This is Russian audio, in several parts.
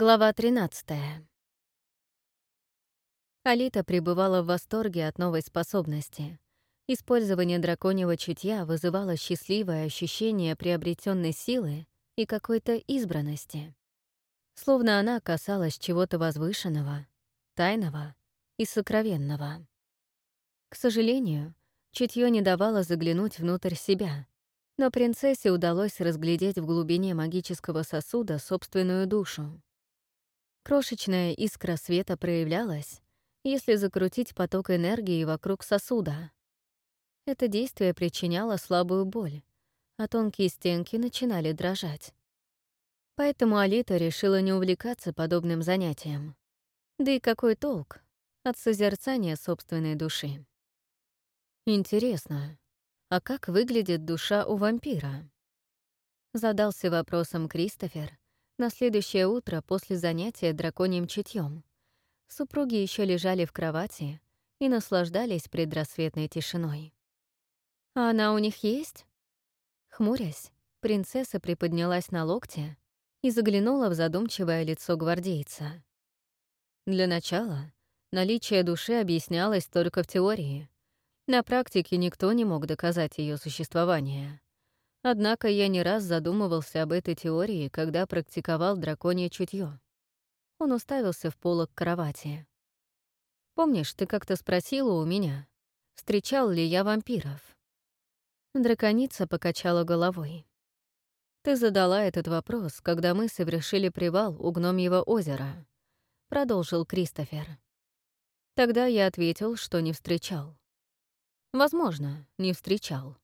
Глава 13. Алита пребывала в восторге от новой способности. Использование драконьего чутья вызывало счастливое ощущение приобретенной силы и какой-то избранности. Словно она касалась чего-то возвышенного, тайного и сокровенного. К сожалению, чутье не давало заглянуть внутрь себя, но принцессе удалось разглядеть в глубине магического сосуда собственную душу. Крошечная искра света проявлялась, если закрутить поток энергии вокруг сосуда. Это действие причиняло слабую боль, а тонкие стенки начинали дрожать. Поэтому Алита решила не увлекаться подобным занятием. Да и какой толк от созерцания собственной души? Интересно, а как выглядит душа у вампира? Задался вопросом Кристофер, на следующее утро после занятия драконьим чутьем супруги еще лежали в кровати и наслаждались предрассветной тишиной. «А она у них есть?» Хмурясь, принцесса приподнялась на локте и заглянула в задумчивое лицо гвардейца. Для начала наличие души объяснялось только в теории. На практике никто не мог доказать ее существование. Однако я не раз задумывался об этой теории, когда практиковал драконье чутье. Он уставился в полок кровати. «Помнишь, ты как-то спросила у меня, встречал ли я вампиров?» Драконица покачала головой. «Ты задала этот вопрос, когда мы совершили привал у Гномьего озера», — продолжил Кристофер. Тогда я ответил, что не встречал. Возможно, не встречал.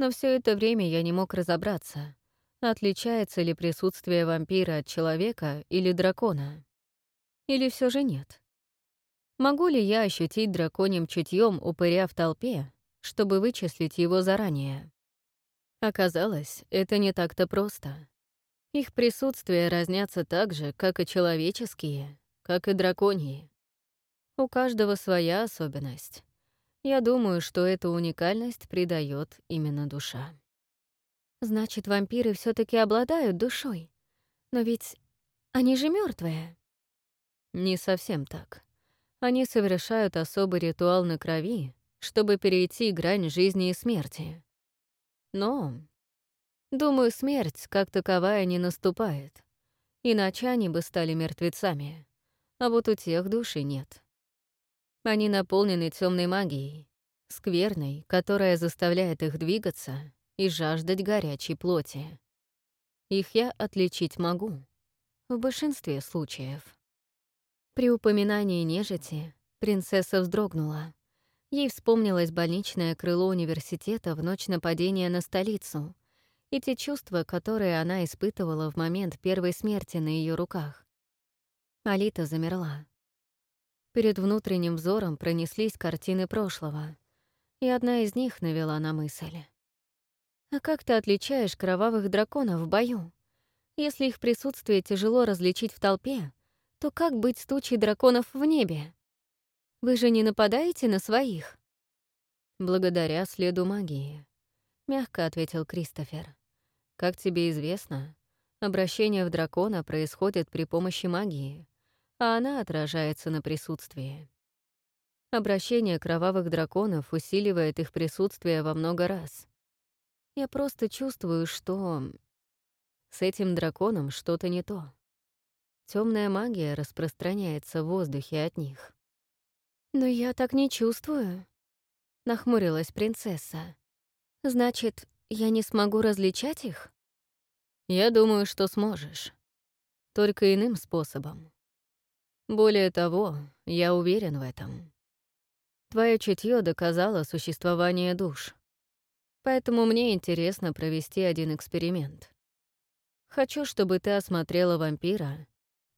Но все это время я не мог разобраться, отличается ли присутствие вампира от человека или дракона. Или все же нет. Могу ли я ощутить драконьим чутьем упыря в толпе, чтобы вычислить его заранее? Оказалось, это не так-то просто. Их присутствие разнятся так же, как и человеческие, как и драконьи. У каждого своя особенность. Я думаю, что эту уникальность придает именно душа. Значит, вампиры все таки обладают душой. Но ведь они же мертвые. Не совсем так. Они совершают особый ритуал на крови, чтобы перейти грань жизни и смерти. Но, думаю, смерть как таковая не наступает. Иначе они бы стали мертвецами. А вот у тех души нет. Они наполнены темной магией, скверной, которая заставляет их двигаться и жаждать горячей плоти. Их я отличить могу. В большинстве случаев. При упоминании нежити принцесса вздрогнула. Ей вспомнилось больничное крыло университета в ночь нападения на столицу и те чувства, которые она испытывала в момент первой смерти на ее руках. Алита замерла. Перед внутренним взором пронеслись картины прошлого, и одна из них навела на мысль. «А как ты отличаешь кровавых драконов в бою? Если их присутствие тяжело различить в толпе, то как быть с тучей драконов в небе? Вы же не нападаете на своих?» «Благодаря следу магии», — мягко ответил Кристофер. «Как тебе известно, обращение в дракона происходит при помощи магии, а она отражается на присутствии. Обращение кровавых драконов усиливает их присутствие во много раз. Я просто чувствую, что... С этим драконом что-то не то. Темная магия распространяется в воздухе от них. «Но я так не чувствую», — нахмурилась принцесса. «Значит, я не смогу различать их?» «Я думаю, что сможешь. Только иным способом. Более того, я уверен в этом. Твое чутье доказало существование душ. Поэтому мне интересно провести один эксперимент. Хочу, чтобы ты осмотрела вампира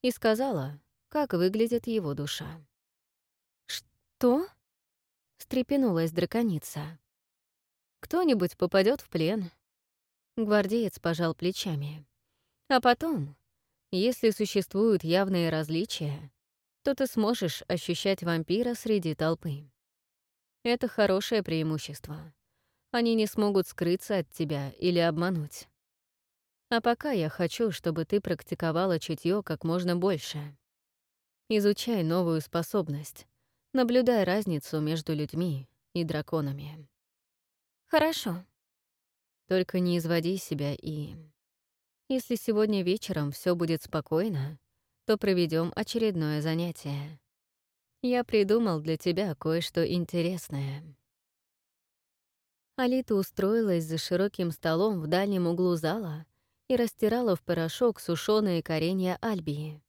и сказала, как выглядит его душа. «Что?» — встрепенулась драконица. «Кто-нибудь попадет в плен». Гвардеец пожал плечами. «А потом, если существуют явные различия, то ты сможешь ощущать вампира среди толпы. Это хорошее преимущество. Они не смогут скрыться от тебя или обмануть. А пока я хочу, чтобы ты практиковала чутье как можно больше. Изучай новую способность, наблюдая разницу между людьми и драконами. Хорошо. Только не изводи себя и... Если сегодня вечером все будет спокойно, то проведем очередное занятие. Я придумал для тебя кое-что интересное. Алита устроилась за широким столом в дальнем углу зала и растирала в порошок сушеные коренья альбии.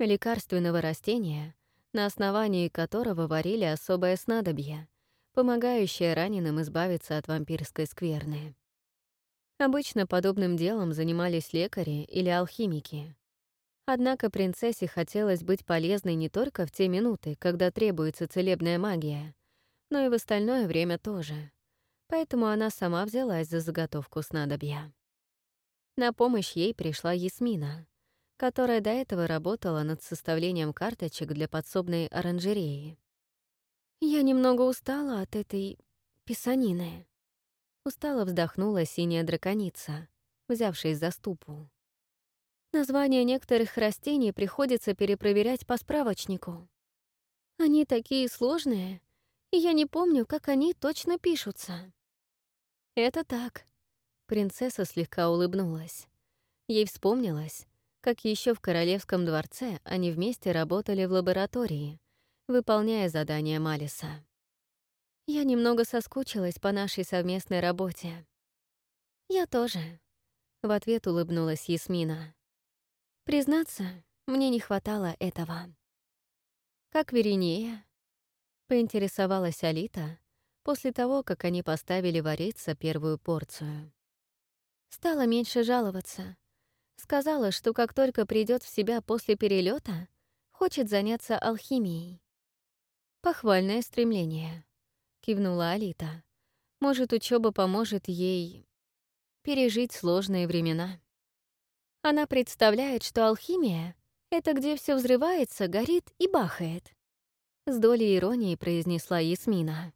Лекарственного растения, на основании которого варили особое снадобье, помогающее раненым избавиться от вампирской скверны. Обычно подобным делом занимались лекари или алхимики. Однако принцессе хотелось быть полезной не только в те минуты, когда требуется целебная магия, но и в остальное время тоже поэтому она сама взялась за заготовку снадобья. На помощь ей пришла Ясмина, которая до этого работала над составлением карточек для подсобной оранжереи. «Я немного устала от этой писанины», — устало вздохнула синяя драконица, взявшись за ступу. Названия некоторых растений приходится перепроверять по справочнику. Они такие сложные, и я не помню, как они точно пишутся. «Это так». Принцесса слегка улыбнулась. Ей вспомнилось, как еще в королевском дворце они вместе работали в лаборатории, выполняя задания Малиса. «Я немного соскучилась по нашей совместной работе». «Я тоже», — в ответ улыбнулась Ясмина. «Признаться, мне не хватало этого». «Как Веринея?» — поинтересовалась Алита, после того, как они поставили вариться первую порцию. Стала меньше жаловаться. Сказала, что как только придет в себя после перелета, хочет заняться алхимией. «Похвальное стремление», — кивнула Алита. «Может, учеба поможет ей пережить сложные времена». Она представляет, что алхимия — это где все взрывается, горит и бахает. С долей иронии произнесла Ясмина.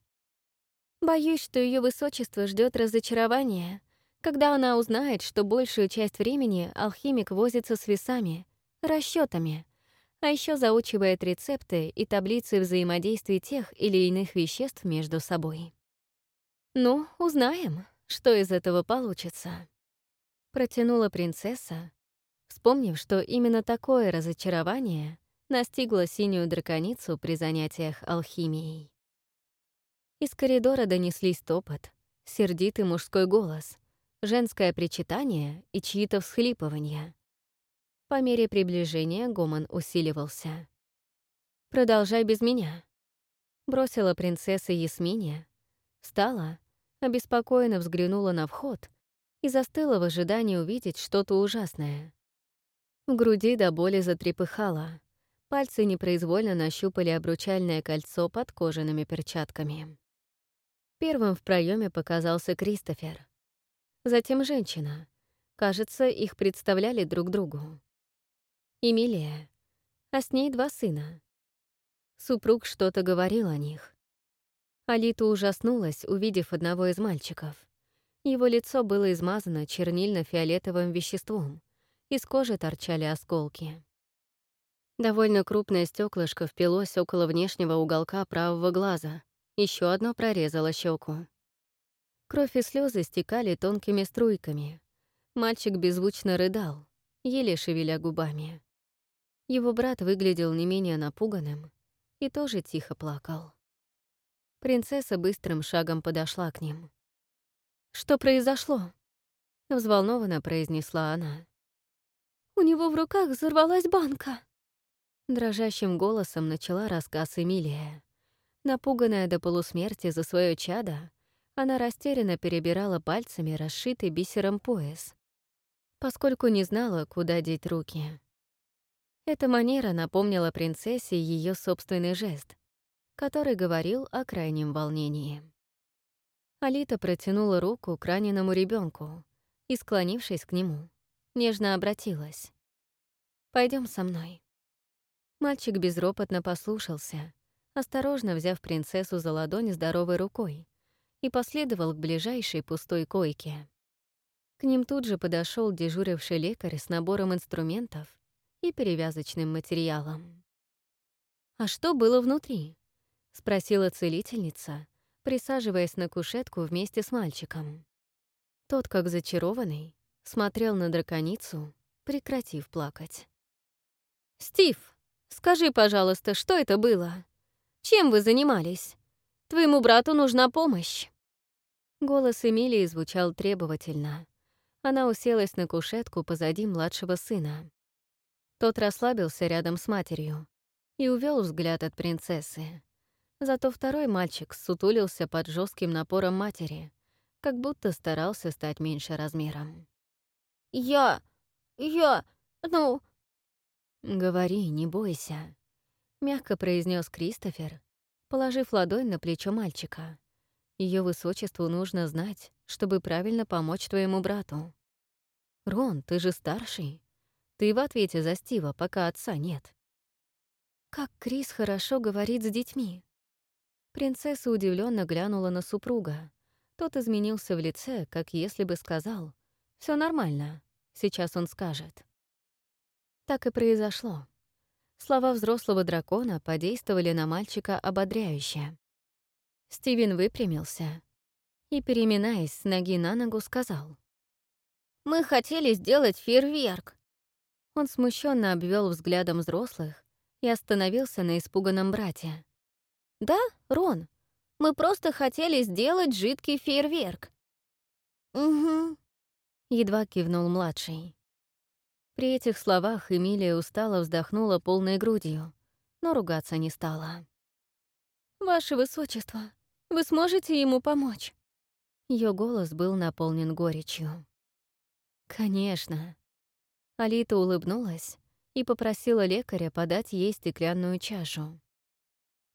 Боюсь, что ее высочество ждет разочарования, когда она узнает, что большую часть времени алхимик возится с весами, расчетами, а еще заучивает рецепты и таблицы взаимодействия тех или иных веществ между собой. «Ну, узнаем, что из этого получится», — протянула принцесса, вспомнив, что именно такое разочарование настигло синюю драконицу при занятиях алхимией. Из коридора донеслись топот, сердитый мужской голос, женское причитание и чьи-то всхлипывания. По мере приближения гомон усиливался. «Продолжай без меня», — бросила принцесса Ясмине, встала, обеспокоенно взглянула на вход и застыла в ожидании увидеть что-то ужасное. В груди до боли затрепыхала, пальцы непроизвольно нащупали обручальное кольцо под кожаными перчатками. Первым в проеме показался Кристофер. Затем женщина. Кажется, их представляли друг другу. Эмилия. А с ней два сына. Супруг что-то говорил о них. Алита ужаснулась, увидев одного из мальчиков. Его лицо было измазано чернильно-фиолетовым веществом, из кожи торчали осколки. Довольно крупное стеклышко впилось около внешнего уголка правого глаза, еще одно прорезало щеку. Кровь и слезы стекали тонкими струйками. Мальчик беззвучно рыдал, еле шевеля губами. Его брат выглядел не менее напуганным и тоже тихо плакал. Принцесса быстрым шагом подошла к ним. «Что произошло?» — взволнованно произнесла она. «У него в руках взорвалась банка!» Дрожащим голосом начала рассказ Эмилия. Напуганная до полусмерти за свое чадо, она растерянно перебирала пальцами расшитый бисером пояс, поскольку не знала, куда деть руки. Эта манера напомнила принцессе ее собственный жест, который говорил о крайнем волнении. Алита протянула руку к раненому ребенку и, склонившись к нему, нежно обратилась. Пойдем со мной». Мальчик безропотно послушался, осторожно взяв принцессу за ладонь здоровой рукой, и последовал к ближайшей пустой койке. К ним тут же подошел дежуривший лекарь с набором инструментов и перевязочным материалом. «А что было внутри?» — спросила целительница, присаживаясь на кушетку вместе с мальчиком. Тот, как зачарованный, смотрел на драконицу, прекратив плакать. «Стив, скажи, пожалуйста, что это было? Чем вы занимались? Твоему брату нужна помощь!» Голос Эмилии звучал требовательно. Она уселась на кушетку позади младшего сына. Тот расслабился рядом с матерью и увел взгляд от принцессы. Зато второй мальчик сутулился под жестким напором матери, как будто старался стать меньше размером. «Я... я... ну...» «Говори, не бойся», — мягко произнес Кристофер, положив ладонь на плечо мальчика. Ее высочеству нужно знать, чтобы правильно помочь твоему брату. Рон, ты же старший. Ты в ответе за Стива, пока отца нет. Как Крис хорошо говорит с детьми. Принцесса удивленно глянула на супруга. Тот изменился в лице, как если бы сказал все нормально, сейчас он скажет». Так и произошло. Слова взрослого дракона подействовали на мальчика ободряюще. Стивен выпрямился и, переминаясь с ноги на ногу, сказал. «Мы хотели сделать фейерверк». Он смущенно обвел взглядом взрослых и остановился на испуганном брате. «Да, Рон, мы просто хотели сделать жидкий фейерверк». «Угу», — едва кивнул младший. При этих словах Эмилия устало вздохнула полной грудью, но ругаться не стала. «Ваше Высочество, вы сможете ему помочь?» Ее голос был наполнен горечью. «Конечно». Алита улыбнулась и попросила лекаря подать ей стеклянную чашу.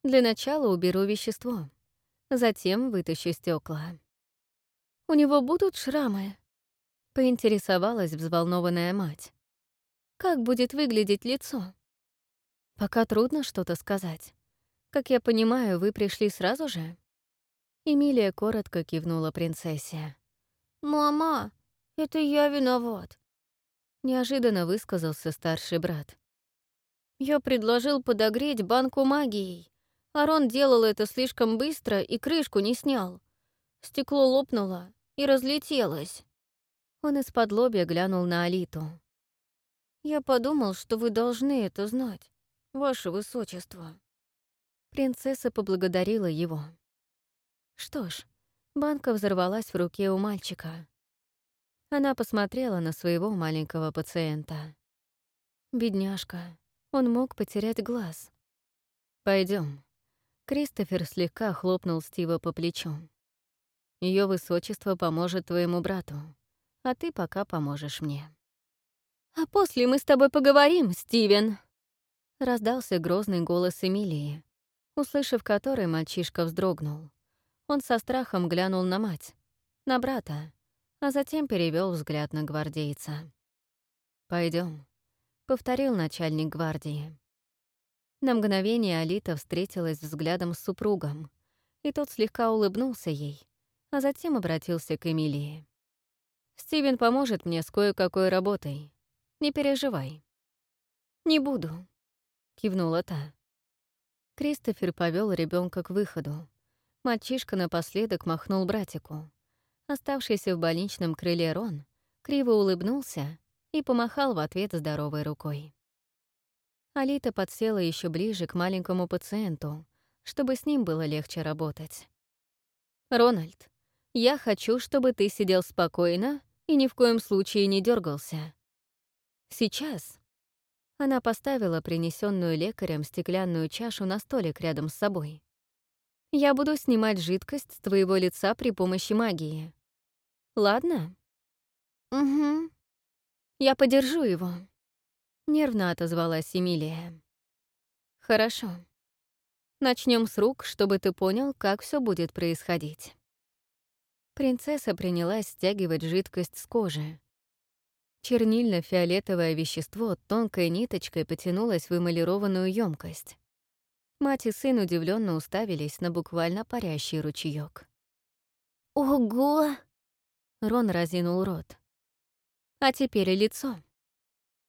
Для начала уберу вещество, затем вытащу стекла. «У него будут шрамы?» — поинтересовалась взволнованная мать. «Как будет выглядеть лицо?» «Пока трудно что-то сказать. Как я понимаю, вы пришли сразу же?» Эмилия коротко кивнула принцессе. «Мама, это я виноват», — неожиданно высказался старший брат. «Я предложил подогреть банку магией, Арон делал это слишком быстро и крышку не снял. Стекло лопнуло и разлетелось. Он из-под лобья глянул на Алиту. «Я подумал, что вы должны это знать, ваше высочество». Принцесса поблагодарила его. Что ж, банка взорвалась в руке у мальчика. Она посмотрела на своего маленького пациента. Бедняжка, он мог потерять глаз. Пойдем. Кристофер слегка хлопнул Стива по плечу. Ее высочество поможет твоему брату, а ты пока поможешь мне. «А после мы с тобой поговорим, Стивен!» Раздался грозный голос Эмилии, услышав который, мальчишка вздрогнул. Он со страхом глянул на мать, на брата, а затем перевел взгляд на гвардейца. Пойдем, повторил начальник гвардии. На мгновение Алита встретилась взглядом с супругом, и тот слегка улыбнулся ей, а затем обратился к Эмилии. «Стивен поможет мне с кое-какой работой. Не переживай». «Не буду», — кивнула та. Кристофер повел ребенка к выходу. Мальчишка напоследок махнул братику. Оставшийся в больничном крыле Рон криво улыбнулся и помахал в ответ здоровой рукой. Алита подсела еще ближе к маленькому пациенту, чтобы с ним было легче работать. «Рональд, я хочу, чтобы ты сидел спокойно и ни в коем случае не дергался. Сейчас». Она поставила принесенную лекарем стеклянную чашу на столик рядом с собой. «Я буду снимать жидкость с твоего лица при помощи магии. Ладно?» «Угу. Я подержу его». Нервно отозвалась Эмилия. Хорошо. Начнем с рук, чтобы ты понял, как все будет происходить. Принцесса принялась стягивать жидкость с кожи. Чернильно-фиолетовое вещество тонкой ниточкой потянулось в эмалированную емкость. Мать и сын удивленно уставились на буквально парящий ручеёк. «Ого!» Рон разинул рот. А теперь и лицо.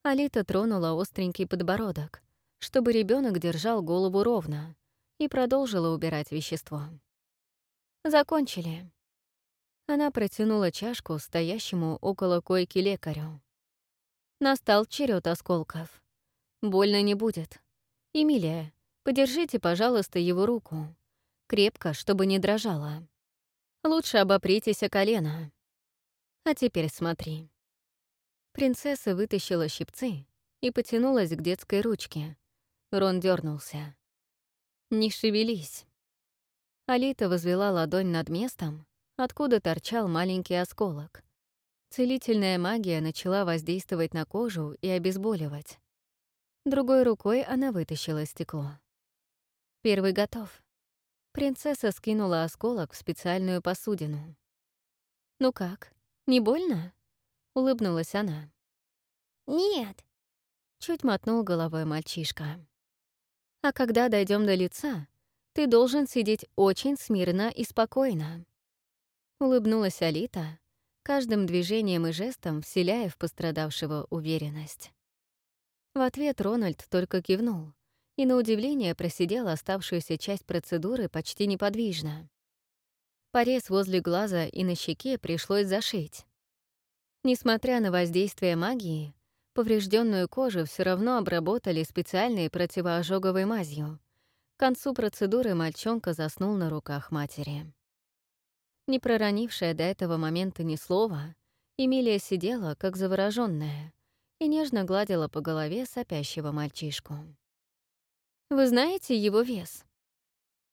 Алита тронула остренький подбородок, чтобы ребенок держал голову ровно, и продолжила убирать вещество. Закончили. Она протянула чашку стоящему около койки лекарю. Настал черед осколков. Больно не будет. Эмилия, подержите, пожалуйста, его руку. Крепко, чтобы не дрожала. Лучше обопритесь о колено. А теперь смотри. Принцесса вытащила щипцы и потянулась к детской ручке. Рон дернулся. «Не шевелись». Алита возвела ладонь над местом, откуда торчал маленький осколок. Целительная магия начала воздействовать на кожу и обезболивать. Другой рукой она вытащила стекло. Первый готов. Принцесса скинула осколок в специальную посудину. «Ну как, не больно?» — улыбнулась она. «Нет», — чуть мотнул головой мальчишка. «А когда дойдем до лица, ты должен сидеть очень смирно и спокойно». Улыбнулась Алита, каждым движением и жестом вселяя в пострадавшего уверенность. В ответ Рональд только кивнул и, на удивление, просидел оставшуюся часть процедуры почти неподвижно. Порез возле глаза и на щеке пришлось зашить. Несмотря на воздействие магии, поврежденную кожу все равно обработали специальной противоожоговой мазью. К концу процедуры мальчонка заснул на руках матери. Не проронившая до этого момента ни слова, Эмилия сидела, как заворожённая, и нежно гладила по голове сопящего мальчишку. «Вы знаете его вес?»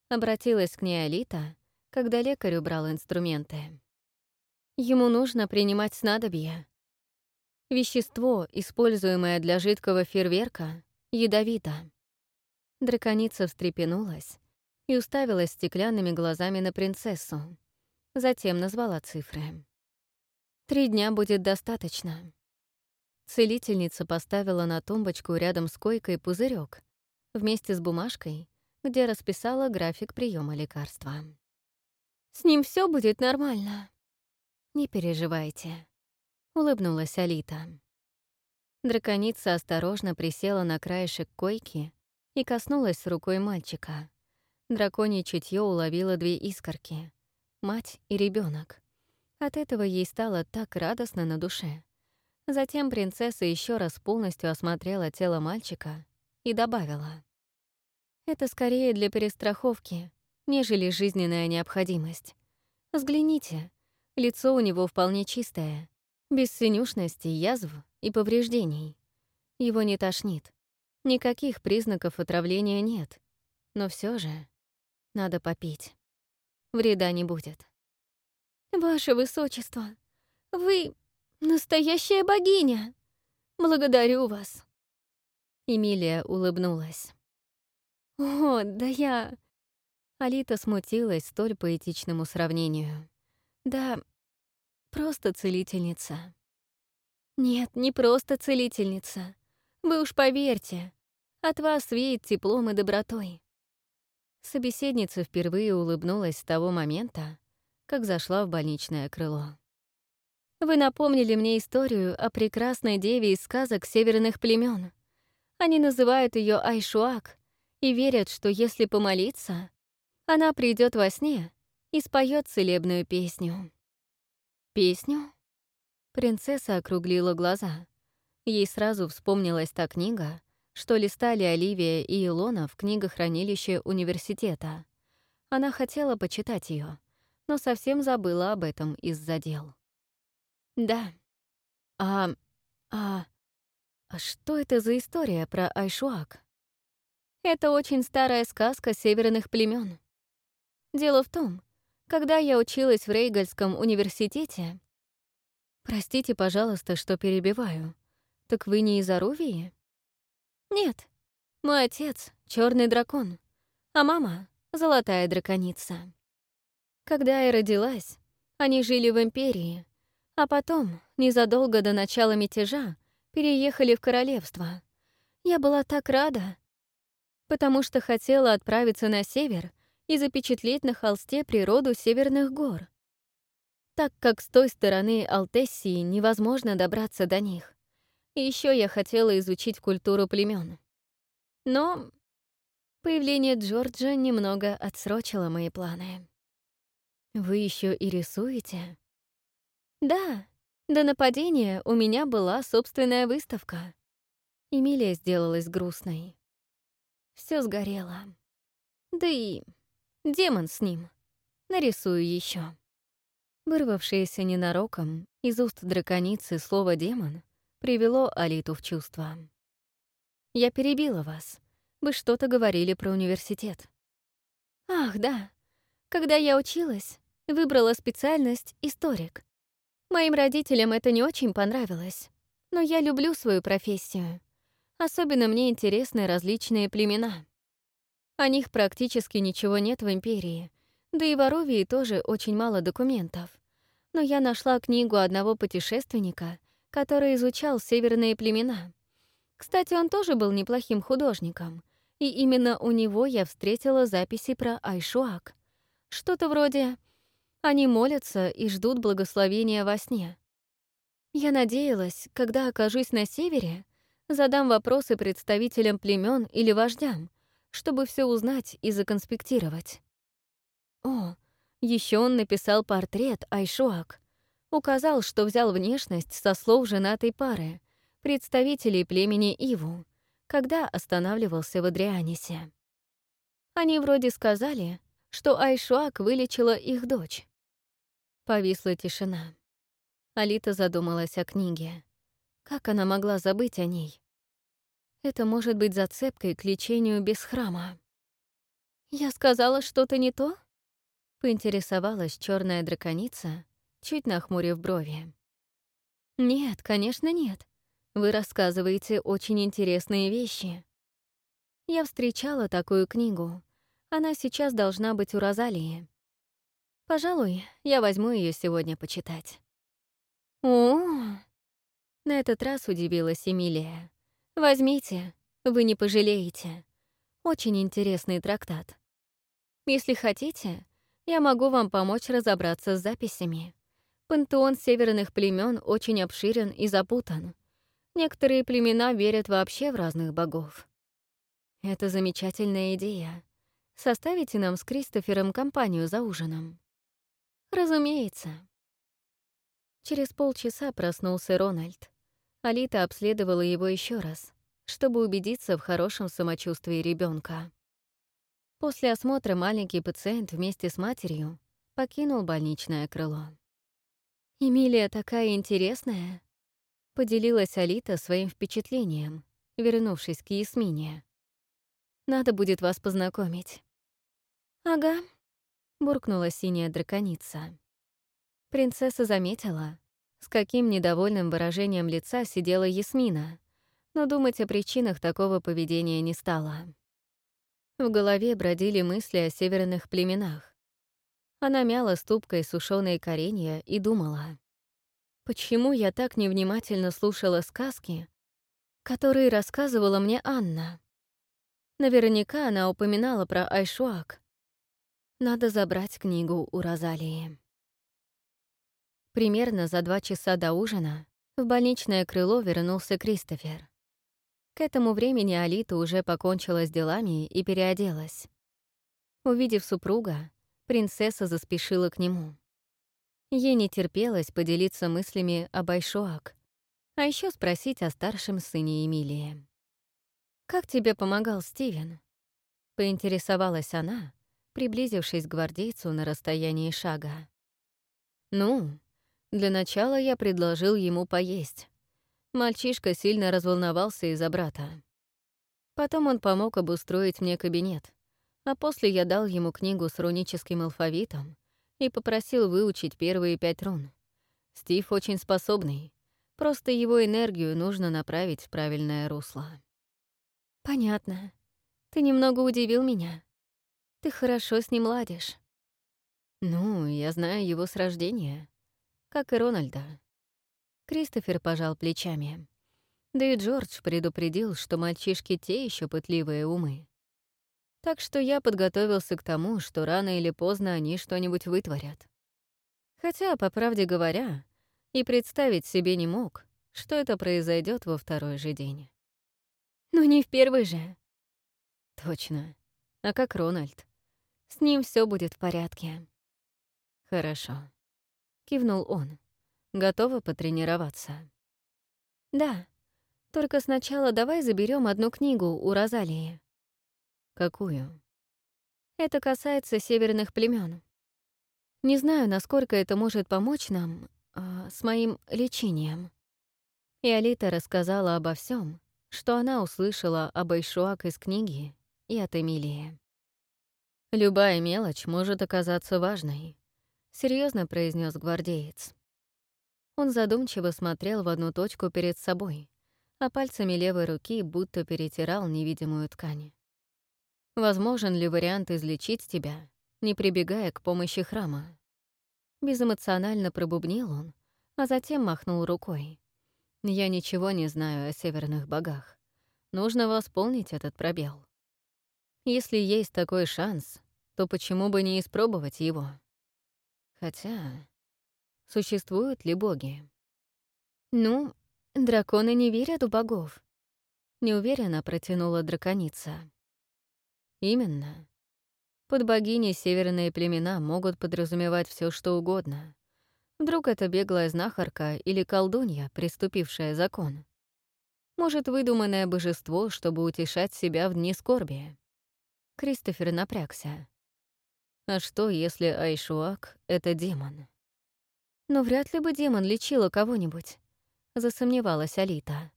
Обратилась к ней Алита, когда лекарь убрал инструменты. Ему нужно принимать снадобье. Вещество, используемое для жидкого фейерверка, ядовито. Драконица встрепенулась и уставилась стеклянными глазами на принцессу. Затем назвала цифры. «Три дня будет достаточно». Целительница поставила на тумбочку рядом с койкой пузырек вместе с бумажкой, где расписала график приема лекарства. «С ним все будет нормально». «Не переживайте», — улыбнулась Алита. Драконица осторожно присела на краешек койки и коснулась рукой мальчика. Драконье чутье уловило две искорки — мать и ребенок. От этого ей стало так радостно на душе. Затем принцесса еще раз полностью осмотрела тело мальчика и добавила. «Это скорее для перестраховки, нежели жизненная необходимость. Взгляните, лицо у него вполне чистое, без синюшности, язв и повреждений. Его не тошнит. Никаких признаков отравления нет. Но все же надо попить» вреда не будет. «Ваше Высочество, вы настоящая богиня! Благодарю вас!» Эмилия улыбнулась. «О, да я...» Алита смутилась столь поэтичному сравнению. «Да, просто целительница». «Нет, не просто целительница. Вы уж поверьте, от вас веет теплом и добротой. Собеседница впервые улыбнулась с того момента, как зашла в больничное крыло. «Вы напомнили мне историю о прекрасной деве из сказок северных племен. Они называют ее Айшуак и верят, что если помолиться, она придет во сне и споет целебную песню». «Песню?» Принцесса округлила глаза. Ей сразу вспомнилась та книга, что листали Оливия и Илона в книгохранилище университета. Она хотела почитать ее, но совсем забыла об этом из-за дел. «Да. А... а... а что это за история про Айшуак?» «Это очень старая сказка северных племен. Дело в том, когда я училась в Рейгальском университете... Простите, пожалуйста, что перебиваю. Так вы не из Арувии?» Нет, мой отец — черный дракон, а мама — золотая драконица. Когда я родилась, они жили в Империи, а потом, незадолго до начала мятежа, переехали в королевство. Я была так рада, потому что хотела отправиться на север и запечатлеть на холсте природу северных гор. так как с той стороны Алтессии невозможно добраться до них. Еще я хотела изучить культуру племен. Но появление Джорджа немного отсрочило мои планы. «Вы еще и рисуете?» «Да, до нападения у меня была собственная выставка». Эмилия сделалась грустной. Все сгорело. Да и демон с ним. Нарисую еще. Вырвавшееся ненароком из уст драконицы слово «демон» привело Алиту в чувство. «Я перебила вас. Вы что-то говорили про университет». «Ах, да. Когда я училась, выбрала специальность «историк». Моим родителям это не очень понравилось, но я люблю свою профессию. Особенно мне интересны различные племена. О них практически ничего нет в Империи, да и в Аровии тоже очень мало документов. Но я нашла книгу одного путешественника, который изучал северные племена. Кстати, он тоже был неплохим художником, и именно у него я встретила записи про Айшуак. Что-то вроде «Они молятся и ждут благословения во сне». Я надеялась, когда окажусь на севере, задам вопросы представителям племен или вождям, чтобы все узнать и законспектировать. О, еще он написал портрет Айшуак. Указал, что взял внешность со слов женатой пары, представителей племени Иву, когда останавливался в Адрианисе. Они вроде сказали, что Айшуак вылечила их дочь. Повисла тишина. Алита задумалась о книге. Как она могла забыть о ней? Это может быть зацепкой к лечению без храма. «Я сказала что-то не то?» — поинтересовалась черная драконица, чуть нахмурив брови. «Нет, конечно, нет. Вы рассказываете очень интересные вещи. Я встречала такую книгу. Она сейчас должна быть у Розалии. Пожалуй, я возьму ее сегодня почитать». «О!» На этот раз удивилась Эмилия. Возьмите, вы не пожалеете. Очень интересный трактат. Если хотите, я могу вам помочь разобраться с записями. Пантеон северных племен очень обширен и запутан. Некоторые племена верят вообще в разных богов. Это замечательная идея. Составите нам с Кристофером компанию за ужином. Разумеется. Через полчаса проснулся Рональд. Алита обследовала его еще раз, чтобы убедиться в хорошем самочувствии ребенка. После осмотра маленький пациент вместе с матерью покинул больничное крыло. «Эмилия такая интересная», — поделилась Алита своим впечатлением, вернувшись к Ясмине. «Надо будет вас познакомить». «Ага», — буркнула синяя драконица. Принцесса заметила, с каким недовольным выражением лица сидела Ясмина, но думать о причинах такого поведения не стала. В голове бродили мысли о северных племенах. Она мяла ступкой сушёные коренья и думала, почему я так невнимательно слушала сказки, которые рассказывала мне Анна. Наверняка она упоминала про Айшуак. Надо забрать книгу у Розалии. Примерно за два часа до ужина в больничное крыло вернулся Кристофер. К этому времени Алита уже покончила с делами и переоделась. Увидев супруга, принцесса заспешила к нему. Ей не терпелось поделиться мыслями об Айшуак, а еще спросить о старшем сыне Эмилии. «Как тебе помогал Стивен?» — поинтересовалась она, приблизившись к гвардейцу на расстоянии шага. «Ну, для начала я предложил ему поесть. Мальчишка сильно разволновался из-за брата. Потом он помог обустроить мне кабинет, а после я дал ему книгу с руническим алфавитом и попросил выучить первые пять рун. Стив очень способный, просто его энергию нужно направить в правильное русло. «Понятно. Ты немного удивил меня. Ты хорошо с ним ладишь». «Ну, я знаю его с рождения как и Рональда. Кристофер пожал плечами. Да и Джордж предупредил, что мальчишки те еще пытливые умы. Так что я подготовился к тому, что рано или поздно они что-нибудь вытворят. Хотя, по правде говоря, и представить себе не мог, что это произойдет во второй же день. «Ну не в первый же». «Точно. А как Рональд?» «С ним все будет в порядке». «Хорошо», — кивнул он. «Готова потренироваться?» «Да. Только сначала давай заберем одну книгу у Розалии». «Какую?» «Это касается северных племен. Не знаю, насколько это может помочь нам э, с моим лечением». И Алита рассказала обо всем, что она услышала об Айшуак из книги и от Эмилии. «Любая мелочь может оказаться важной», — серьезно произнес гвардеец. Он задумчиво смотрел в одну точку перед собой, а пальцами левой руки будто перетирал невидимую ткань. «Возможен ли вариант излечить тебя, не прибегая к помощи храма?» Безэмоционально пробубнил он, а затем махнул рукой. «Я ничего не знаю о северных богах. Нужно восполнить этот пробел. Если есть такой шанс, то почему бы не испробовать его? Хотя, существуют ли боги? Ну, драконы не верят в богов. Неуверенно протянула драконица. Именно. Под богиней северные племена могут подразумевать все, что угодно. Вдруг это беглая знахарка или колдунья, приступившая закон. Может, выдуманное божество, чтобы утешать себя в дни скорби. Кристофер напрягся. А что, если Айшуак — это демон? Но вряд ли бы демон лечила кого-нибудь, засомневалась Алита.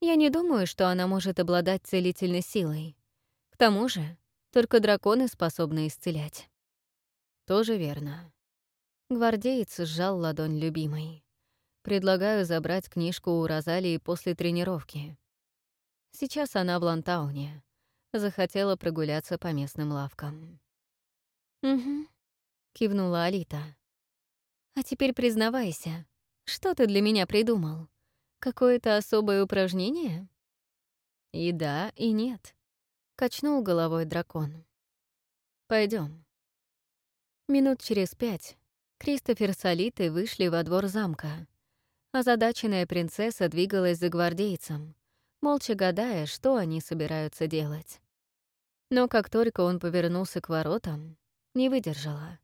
Я не думаю, что она может обладать целительной силой. К тому же, только драконы способны исцелять. Тоже верно. Гвардеец сжал ладонь любимой. Предлагаю забрать книжку у Розалии после тренировки. Сейчас она в Лантауне. Захотела прогуляться по местным лавкам. «Угу», — кивнула Алита. «А теперь признавайся, что ты для меня придумал? Какое-то особое упражнение?» «И да, и нет», Качнул головой дракон. Пойдем. Минут через пять Кристофер с Алитой вышли во двор замка. Озадаченная принцесса двигалась за гвардейцем, молча гадая, что они собираются делать. Но как только он повернулся к воротам, не выдержала.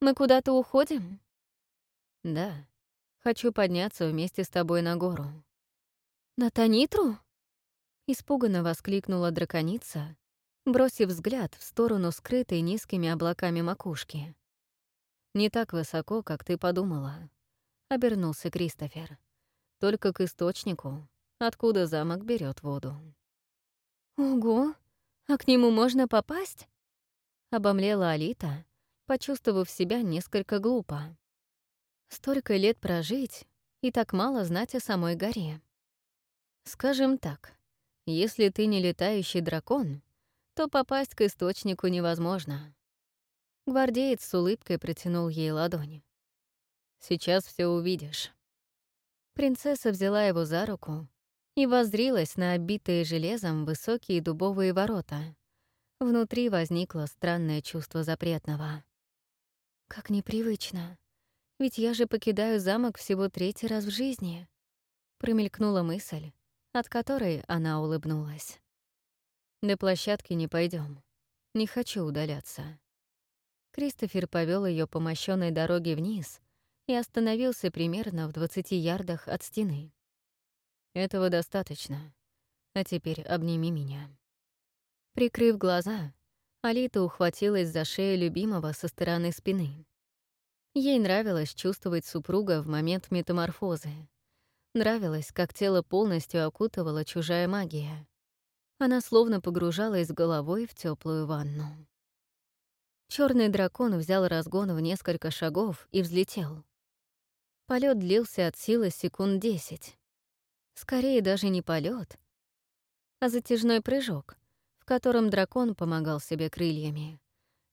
«Мы куда-то уходим?» «Да. Хочу подняться вместе с тобой на гору». «На Танитру?» Испуганно воскликнула драконица, бросив взгляд в сторону скрытой низкими облаками макушки. «Не так высоко, как ты подумала», — обернулся Кристофер. «Только к источнику, откуда замок берет воду». «Ого! А к нему можно попасть?» — обомлела Алита, почувствовав себя несколько глупо. Столько лет прожить и так мало знать о самой горе. Скажем так, если ты не летающий дракон, то попасть к источнику невозможно. Гвардеец с улыбкой протянул ей ладони. Сейчас все увидишь. Принцесса взяла его за руку и воззрилась на оббитые железом высокие дубовые ворота. Внутри возникло странное чувство запретного. «Как непривычно. Ведь я же покидаю замок всего третий раз в жизни», — промелькнула мысль, от которой она улыбнулась. «До площадки не пойдем. Не хочу удаляться». Кристофер повел ее по мощенной дороге вниз и остановился примерно в 20 ярдах от стены. «Этого достаточно. А теперь обними меня». Прикрыв глаза, Алита ухватилась за шею любимого со стороны спины. Ей нравилось чувствовать супруга в момент метаморфозы, Нравилось, как тело полностью окутывала чужая магия. Она словно погружалась головой в теплую ванну. Черный дракон взял разгон в несколько шагов и взлетел. Полет длился от силы секунд десять. Скорее даже не полет, а затяжной прыжок, в котором дракон помогал себе крыльями.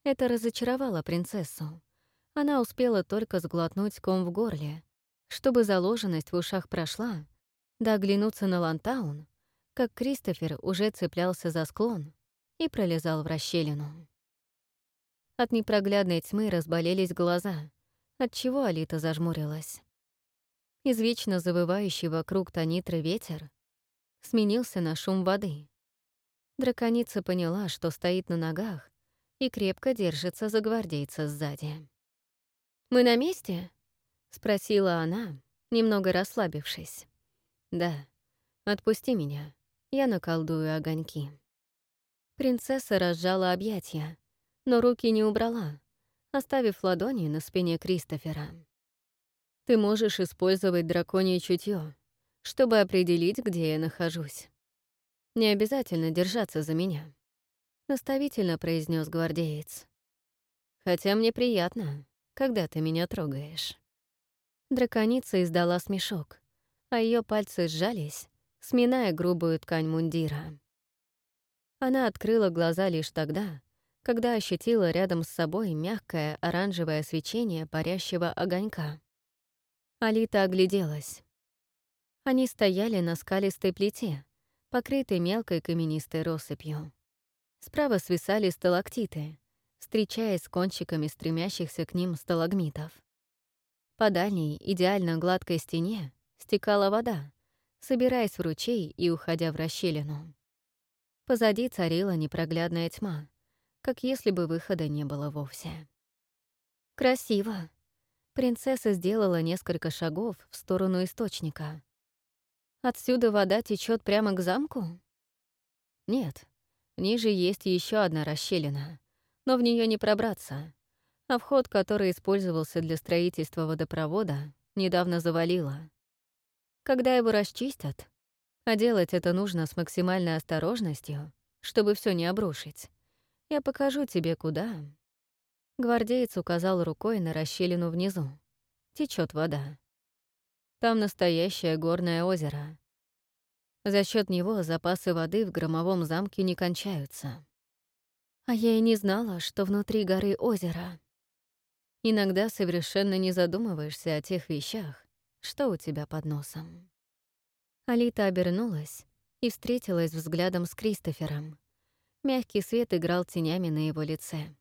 Это разочаровало принцессу. Она успела только сглотнуть ком в горле, чтобы заложенность в ушах прошла, да оглянуться на Лантаун, как Кристофер уже цеплялся за склон и пролезал в расщелину. От непроглядной тьмы разболелись глаза, отчего Алита зажмурилась. Извечно завывающий вокруг Танитры ветер сменился на шум воды. Драконица поняла, что стоит на ногах и крепко держится за гвардейца сзади. «Мы на месте?» — спросила она, немного расслабившись. «Да, отпусти меня, я наколдую огоньки». Принцесса разжала объятия, но руки не убрала, оставив ладони на спине Кристофера. «Ты можешь использовать драконье чутье, чтобы определить, где я нахожусь. Не обязательно держаться за меня», — наставительно произнес гвардеец. «Хотя мне приятно, когда ты меня трогаешь». Драконица издала смешок, а ее пальцы сжались, сминая грубую ткань мундира. Она открыла глаза лишь тогда, когда ощутила рядом с собой мягкое оранжевое свечение парящего огонька. Алита огляделась. Они стояли на скалистой плите, покрытой мелкой каменистой россыпью. Справа свисали сталактиты, встречаясь с кончиками стремящихся к ним сталагмитов. По дальней, идеально гладкой стене стекала вода, собираясь в ручей и уходя в расщелину. Позади царила непроглядная тьма, как если бы выхода не было вовсе. «Красиво!» Принцесса сделала несколько шагов в сторону источника. «Отсюда вода течет прямо к замку?» «Нет. Ниже есть еще одна расщелина, но в нее не пробраться, а вход, который использовался для строительства водопровода, недавно завалило. Когда его расчистят, а делать это нужно с максимальной осторожностью, чтобы все не обрушить, я покажу тебе, куда». Гвардеец указал рукой на расщелину внизу. Течет вода. Там настоящее горное озеро. За счет него запасы воды в громовом замке не кончаются. А я и не знала, что внутри горы озеро. Иногда совершенно не задумываешься о тех вещах, что у тебя под носом. Алита обернулась и встретилась взглядом с Кристофером. Мягкий свет играл тенями на его лице.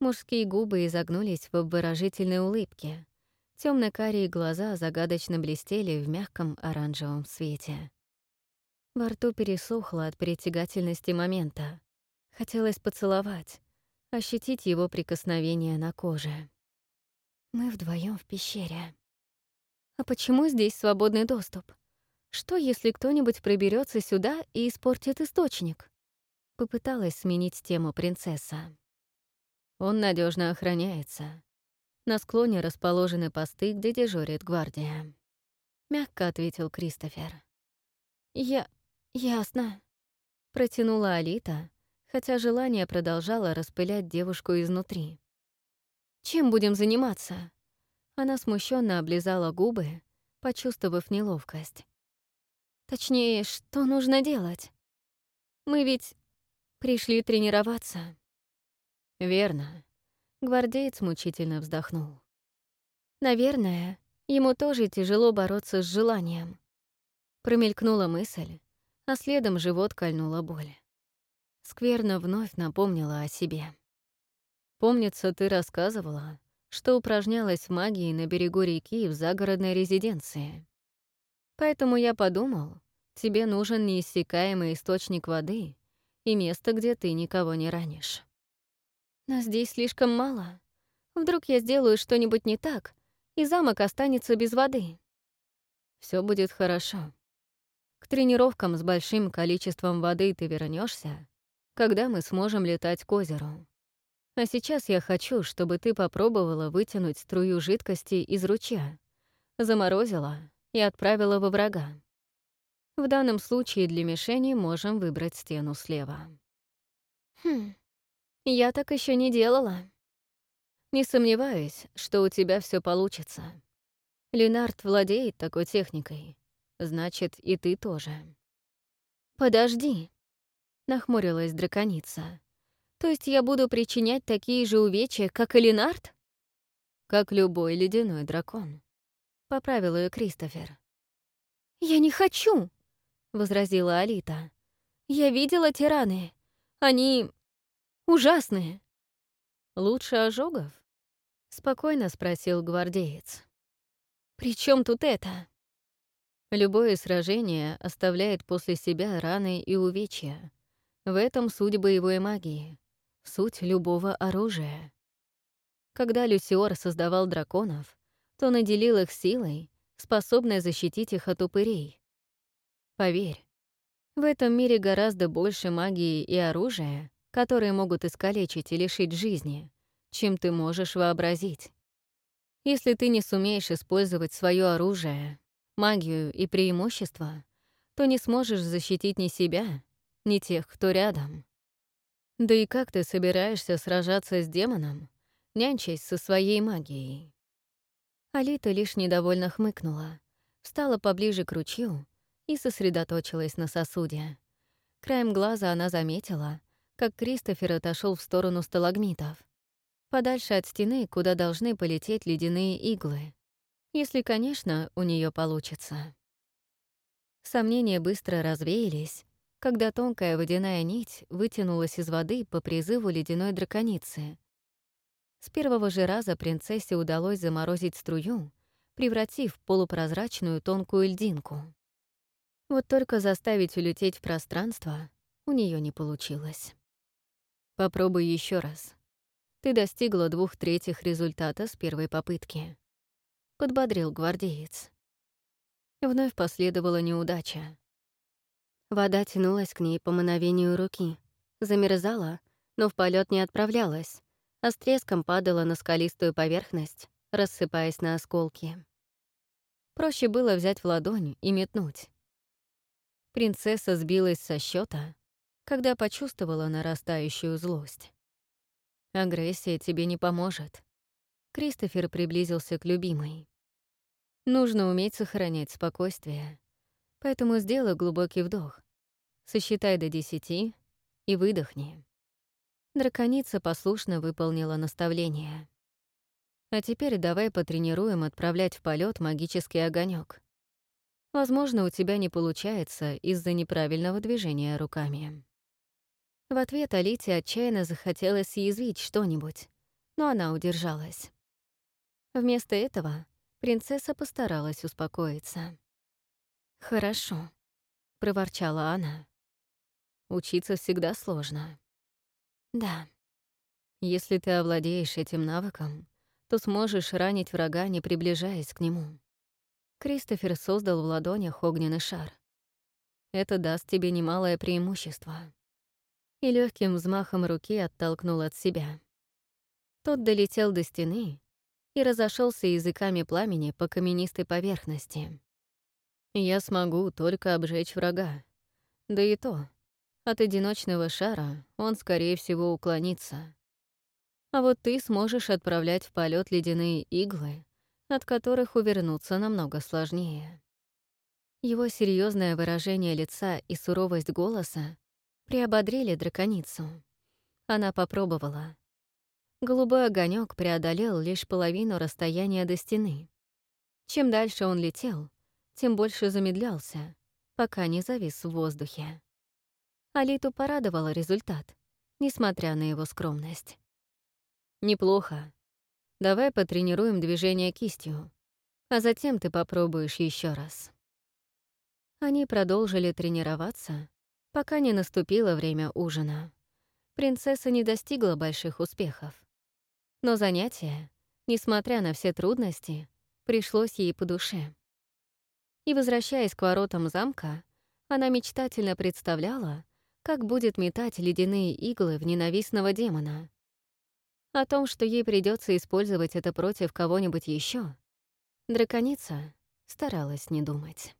Мужские губы изогнулись в обворожительной улыбке. темно карие глаза загадочно блестели в мягком оранжевом свете. Во рту пересохло от притягательности момента. Хотелось поцеловать, ощутить его прикосновение на коже. Мы вдвоем в пещере. А почему здесь свободный доступ? Что, если кто-нибудь проберется сюда и испортит источник? Попыталась сменить тему принцесса. Он надежно охраняется. На склоне расположены посты, где дежурит гвардия. Мягко ответил Кристофер. Я... ясно. Протянула Алита, хотя желание продолжало распылять девушку изнутри. «Чем будем заниматься?» Она смущенно облизала губы, почувствовав неловкость. «Точнее, что нужно делать? Мы ведь Пришли тренироваться. Верно. Гвардеец мучительно вздохнул. Наверное, ему тоже тяжело бороться с желанием. Промелькнула мысль, а следом живот кольнула боль. Скверно вновь напомнила о себе. Помнится, ты рассказывала, что упражнялась в магии на берегу реки в загородной резиденции. Поэтому я подумал, тебе нужен неиссякаемый источник воды, и место, где ты никого не ранишь. Но здесь слишком мало. Вдруг я сделаю что-нибудь не так, и замок останется без воды. Все будет хорошо. К тренировкам с большим количеством воды ты вернешься, когда мы сможем летать к озеру. А сейчас я хочу, чтобы ты попробовала вытянуть струю жидкости из ручья, заморозила и отправила во врага. В данном случае для мишени можем выбрать стену слева. Хм, я так еще не делала. Не сомневаюсь, что у тебя все получится. Ленард владеет такой техникой. Значит, и ты тоже. Подожди, нахмурилась драконица. То есть я буду причинять такие же увечья, как и Ленард? Как любой ледяной дракон. Поправил ее Кристофер. «Я не хочу!» возразила Алита. «Я видела тираны. Они ужасные». «Лучше ожогов?» — Спокойно спросил гвардеец. «При чем тут это?» Любое сражение оставляет после себя раны и увечья. В этом суть боевой магии, суть любого оружия. Когда Люсиор создавал драконов, то наделил их силой, способной защитить их от упырей. Поверь, в этом мире гораздо больше магии и оружия, которые могут искалечить и лишить жизни, чем ты можешь вообразить. Если ты не сумеешь использовать свое оружие, магию и преимущества, то не сможешь защитить ни себя, ни тех, кто рядом. Да и как ты собираешься сражаться с демоном, нянчась со своей магией. Алита лишь недовольно хмыкнула, встала поближе к ручью и сосредоточилась на сосуде. Краем глаза она заметила, как Кристофер отошел в сторону сталагмитов, подальше от стены, куда должны полететь ледяные иглы, если, конечно, у нее получится. Сомнения быстро развеялись, когда тонкая водяная нить вытянулась из воды по призыву ледяной драконицы, с первого же раза принцессе удалось заморозить струю, превратив полупрозрачную тонкую льдинку. Вот только заставить улететь в пространство у нее не получилось. Попробуй еще раз. Ты достигла двух третьих результата с первой попытки. Подбодрил гвардеец. Вновь последовала неудача. Вода тянулась к ней по мановению руки, замерзала, но в полет не отправлялась, а с треском падала на скалистую поверхность, рассыпаясь на осколки. Проще было взять в ладонь и метнуть. Принцесса сбилась со счета, когда почувствовала нарастающую злость. Агрессия тебе не поможет. Кристофер приблизился к любимой. Нужно уметь сохранять спокойствие. Поэтому сделай глубокий вдох. Сосчитай до десяти и выдохни. Драконица послушно выполнила наставление. А теперь давай потренируем отправлять в полет магический огонек. Возможно, у тебя не получается из-за неправильного движения руками. В ответ Алите отчаянно захотелось съязвить что-нибудь, но она удержалась. Вместо этого принцесса постаралась успокоиться. «Хорошо», — проворчала она. «Учиться всегда сложно. Да. Если ты овладеешь этим навыком, то сможешь ранить врага, не приближаясь к нему. Кристофер создал в ладонях огненный шар. Это даст тебе немалое преимущество. И легким взмахом руки оттолкнул от себя. Тот долетел до стены и разошелся языками пламени по каменистой поверхности. Я смогу только обжечь врага. Да и то, от одиночного шара он, скорее всего, уклонится. А вот ты сможешь отправлять в полет ледяные иглы, от которых увернуться намного сложнее. Его серьезное выражение лица и суровость голоса приободрили драконицу. Она попробовала. Голубой огонек преодолел лишь половину расстояния до стены. Чем дальше он летел, тем больше замедлялся, пока не завис в воздухе. Алиту порадовал результат, несмотря на его скромность. «Неплохо. Давай потренируем движение кистью, а затем ты попробуешь еще раз». Они продолжили тренироваться, пока не наступило время ужина. Принцесса не достигла больших успехов. Но занятие, несмотря на все трудности, пришлось ей по душе. И, возвращаясь к воротам замка, она мечтательно представляла, как будет метать ледяные иглы в ненавистного демона. О том, что ей придется использовать это против кого-нибудь еще, драконица старалась не думать.